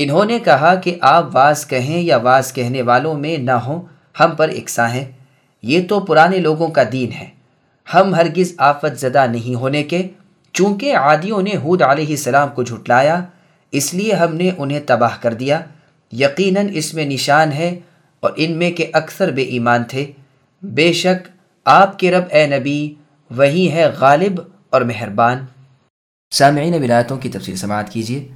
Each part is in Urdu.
انہوں نے کہا کہ آپ واز کہیں یا واز کہنے والوں میں نہ ہوں، ہم پر اکساں ہیں۔ یہ تو پرانے لوگوں کا دین ہے۔ ہم ہرگز آفت زدہ نہیں ہونے کے، چونکہ عادیوں نے حود علیہ السلام کو جھٹلایا، اس لیے ہم نے انہیں تباہ کر دیا۔ یقیناً اس میں نشان ہے اور ان میں کے اکثر بے ایمان تھے۔ بے شک آپ کے رب اے نبی، وہی ہے غالب اور مہربان۔ سامعین ولایتوں کی تفصیل سماعت کیجیے۔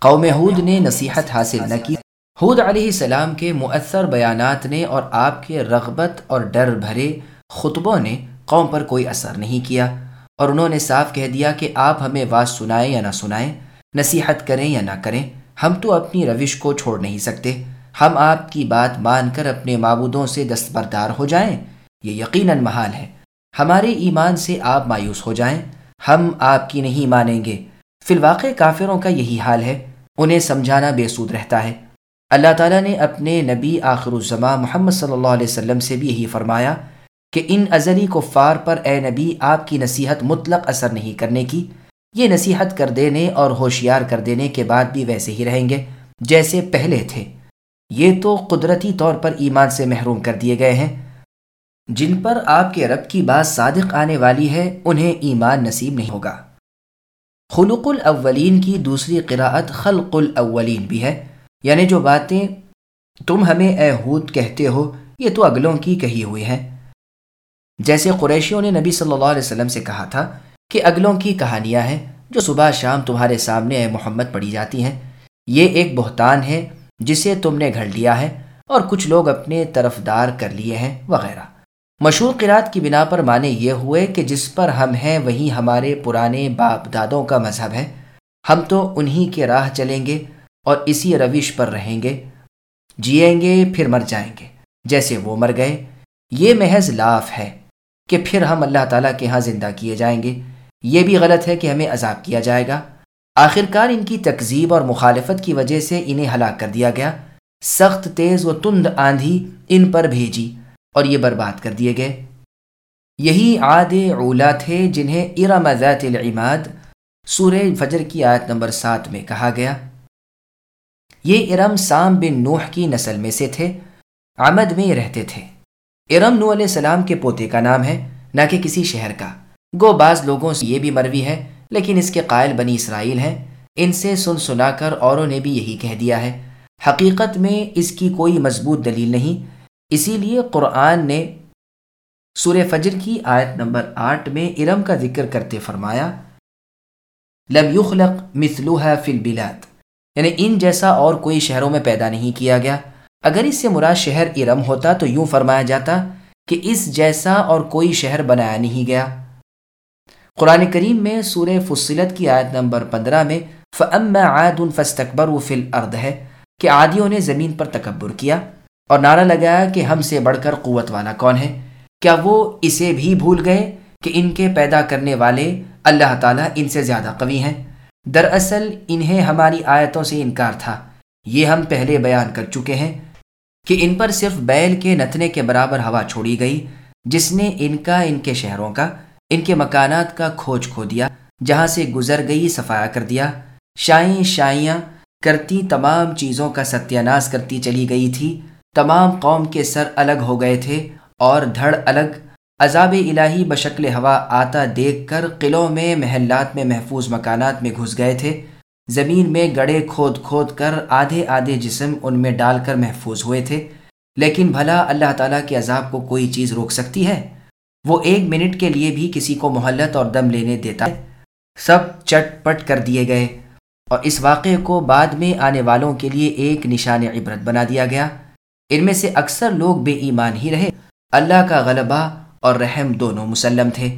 قوم حود نے نصیحت حاصل نہ کی۔ حود علیہ السلام کے مؤثر بیانات نے اور آپ کے رغبت اور ڈر بھرے خطبوں نے قوم پر کوئی اثر نہیں کیا۔ اور انہوں نے صاف کہہ دیا کہ آپ ہمیں واز سنائیں یا نہ سنائیں، نصیحت کریں یا نہ کریں، ہم تو اپنی روش کو چھوڑ نہیں سکتے۔ ہم آپ کی بات مان کر اپنے معبودوں سے دستبردار ہو جائیں، یہ یقیناً محال ہے۔ ہمارے ایمان سے آپ مایوس ہو جائیں، ہم آپ کی نہیں مانیں گے۔ فی الواقع کافروں کا یہی حال ہے۔ انہیں سمجھانا بے سود رہتا ہے۔ اللہ تعالیٰ نے اپنے نبی آخر الزما محمد صلی اللہ علیہ وسلم سے بھی یہی فرمایا کہ ان ازلی کفار پر اے نبی، آپ کی نصیحت مطلق اثر نہیں کرنے کی۔ یہ نصیحت کر دینے اور ہوشیار کر دینے کے بعد بھی ویسے ہی رہیں گے جیسے پہلے تھے۔ یہ تو قدرتی طور پر ایمان سے محروم کر دیے گئے ہیں۔ جن پر آپ کے رب کی بات صادق آنے والی ہے، انہیں ایمان نصیب نہیں ہوگا۔ خلق الاولین کی دوسری قراءت خلق الاولین بھی ہے۔ یعنی جو باتیں تم ہمیں اے ہود کہتے ہو، یہ تو اگلوں کی کہی ہوئی ہیں۔ جیسے قریشیوں نے نبی صلی اللہ علیہ وسلم سے کہا تھا کہ اگلوں کی کہانیاں ہیں جو صبح شام تمہارے سامنے اے محمد پڑھی جاتی ہیں۔ یہ ایک بہتان ہے جسے تم نے گھڑ لیا ہے اور کچھ لوگ اپنے طرف دار کر لیے ہیں وغیرہ۔ مشہور قرات کی بنا پر مانے یہ ہوئے کہ جس پر ہم ہیں، وہی ہمارے پرانے باپ دادوں کا مذہب ہے۔ ہم تو انہی کے راہ چلیں گے اور اسی روش پر رہیں گے۔ جئیں گے، پھر مر جائیں گے۔ جیسے وہ مر گئے۔ یہ محض لاف ہے کہ پھر ہم اللہ تعالیٰ کے ہاں زندہ کیے جائیں گے۔ یہ بھی غلط ہے کہ ہمیں عذاب کیا جائے گا۔ آخرکار ان کی تکذیب اور مخالفت کی وجہ سے انہیں ہلاک کر دیا گیا۔ سخت تیز و تند آندھی ان پر بھیجی۔ اور یہ برباد کر دیے گئے۔ یہی عاد اولا تھے جنہیں ارم ذات العماد سورہ فجر کی آیت نمبر سات میں کہا گیا۔ یہ ارم سام بن نوح کی نسل میں سے تھے آمد میں رہتے تھے۔ ارم نو علیہ السلام کے پوتے کا نام ہے، نہ کہ کسی شہر کا۔ گو بعض لوگوں سے یہ بھی مروی ہے، لیکن اس کے قائل بنی اسرائیل ہیں۔ ان سے سن سنا کر اوروں نے بھی یہی کہہ دیا ہے۔ حقیقت میں اس کی کوئی مضبوط دلیل نہیں۔ اسی لیے قرآن نے سور فجر کی آیت نمبر آٹھ میں ارم کا ذکر کرتے فرمایا، لم یخلق مثلوها فی البلاد۔ یعنی ان جیسا اور کوئی شہروں میں پیدا نہیں کیا گیا۔ اگر اس سے مراد شہر ارم ہوتا تو یوں فرمایا جاتا کہ اس جیسا اور کوئی شہر بنایا نہیں گیا۔ قرآن کریم میں سورہ فصلت کی آیت نمبر پندرہ میں فم عاد فستقبر و فل ارد ہے کہ عادیوں نے زمین پر تکبر کیا۔ اور نعرہ لگایا کہ ہم سے بڑھ کر قوت والا کون ہے؟ کیا وہ اسے بھی بھول گئے کہ ان کے پیدا کرنے والے اللہ تعالیٰ ان سے زیادہ قوی ہیں؟ دراصل انہیں ہماری آیتوں سے انکار تھا۔ یہ ہم پہلے بیان کر چکے ہیں کہ ان پر صرف بیل کے نتنے کے برابر ہوا چھوڑی گئی، جس نے ان کا، ان کے شہروں کا، ان کے مکانات کا کھوج کھو دیا، جہاں سے گزر گئی، صفایا کر دیا۔ شائیں شائیاں کرتی تمام چیزوں کا ستیہ ناس کرتی چلی گئی تھی۔ تمام قوم کے سر الگ ہو گئے تھے اور دھڑ الگ عذاب الہی بشکل ہوا آتا دیکھ کر قلعوں میں، محلات میں، محفوظ مکانات میں گھس گئے تھے۔ زمین میں گڑے کھود کھود کر آدھے آدھے جسم ان میں ڈال کر محفوظ ہوئے تھے۔ لیکن بھلا اللہ تعالیٰ کے عذاب کو کوئی چیز روک سکتی ہے؟ وہ ایک منٹ کے لیے بھی کسی کو محلت اور دم لینے دیتا ہے۔ سب چٹ پٹ کر دیے گئے اور اس واقعے کو بعد میں آنے والوں کے لیے ایک نشان عبرت بنا دیا گیا۔ ان میں سے اکثر لوگ بے ایمان ہی رہے۔ اللہ کا غلبہ اور رحم دونوں مسلم تھے۔